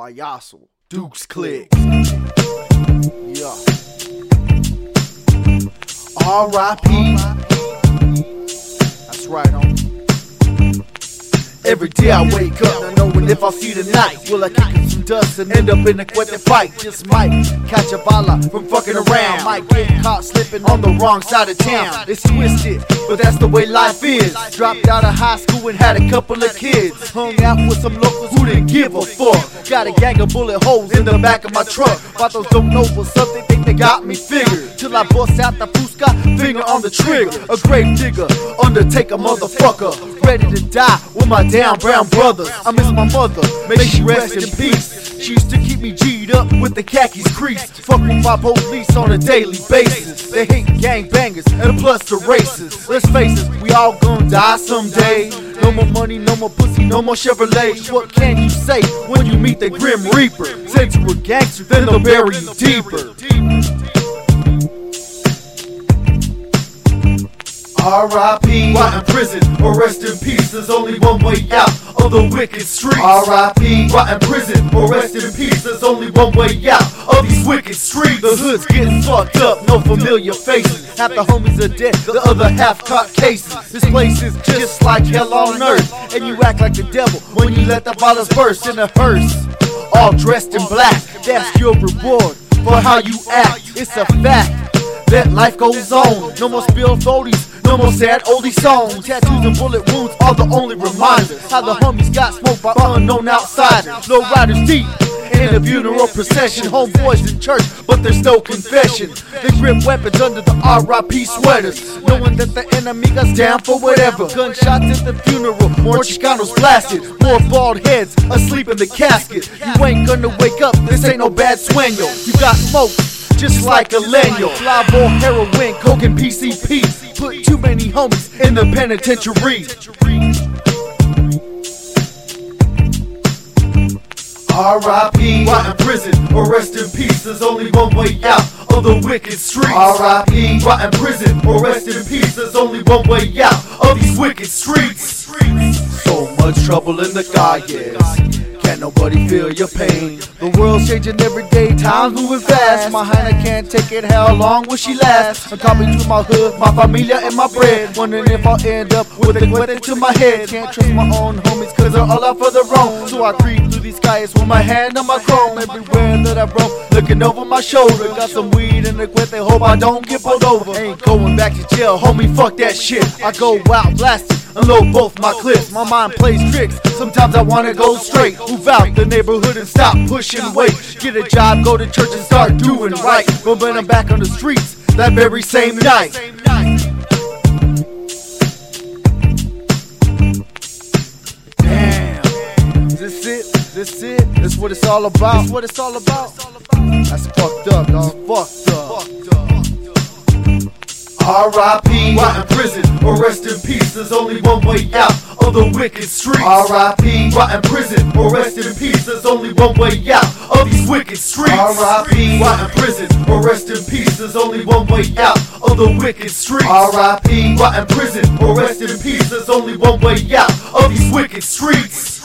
Payaso, Duke's Click. Yeah. R.I.P. That's right, homie. Every day I wake up not knowing if I'll see the night. Will I kick some dust and end up in a quick fight? Just might catch a bala from fucking around. Might get caught slipping on the wrong side of town. It's twisted, but that's the way life is. Dropped out of high school and had a couple of kids. Hung out with some locals who didn't give a fuck. Got a gang of bullet holes in the back of my truck. Thought those don't know for something, think they got me figured. Till I bust out the fusca, finger on the trigger. A grave digger, undertaker motherfucker. Ready to die with my down brown brothers. I miss my mother, may she rest in peace. She used to keep me G'd up with the khakis creased. Fuck with my police on a daily basis. They hate gangbangers and plus the racists. Let's face it, we all gonna die someday. No more money, no more pussy, no more Chevrolet. What can you say when you meet the Grim Reaper? Send you a gangster, then they'll bury you deeper. R.I.P. Rot in prison or rest in peace. There's only one way out of the wicked streets. R.I.P. Rot in prison or rest in peace. There's only one way out of these wicked streets. The hood's getting fucked up, no familiar faces. Half the homies are dead, the other half caught cases. This place is just like hell on earth, and you act like the devil when you let the bottles burst in a hearse. All dressed in black, that's your reward for how you act. It's a fact that life goes on. No more spill foldies, no more sad oldie songs. Tattoos and bullet wounds are the only reminders. How the homies got smoked by unknown outsiders. Low riders deep. In a funeral procession, homeboys in church, but there's no confession. They grip weapons under the RIP sweaters, knowing that the enemy goes down for whatever. Gunshots at the funeral, more Chicanos blasted, more bald heads asleep in the casket. You ain't gonna wake up, this ain't no bad sueño. You got smoke, just like a leño. Live on heroin, coke and PCP. Many homies in the penitentiary. R.I.P. Rot in prison or rest in peace. There's only one way out of the wicked streets. R.I.P. Rot in prison or rest in peace. There's only one way out of these wicked streets. So much trouble in the sky, yes. Can't nobody feel your pain. The world's changing every day, time's moving fast. My Hannah can't take it, how long will she last? I'm coming to my hood, my familia, and my bread. Wondering if I'll end up with a question to my head. Can't trust my own homies, cause they're all out for the wrong. So I creep through these skies with my hand on my chrome. Everywhere that I roam, looking over my shoulder. Got some weed in the quit, they hope I don't get pulled over. Ain't going back to jail, homie, fuck that shit. I go out blasting. Unload both my clips, my mind plays tricks. Sometimes I wanna go straight, move out the neighborhood and stop pushing weight. Get a job, go to church and start doing right. But when I'm back on the streets, that very same night. Damn, is this it? Is this it? This what it's all about? This what it's all about? That's fucked up, dog. Fucked up. R.I.P. Rot in prison or rest in peace. There's only one way out of the wicked streets. R.I.P. Rot in prison or rest in peace. There's only one way out of these wicked streets. R.I.P. Rot in prison or rest in peace. There's only one way out of the wicked streets. R.I.P. Rot in prison or rest in peace. There's only one way out of these wicked streets.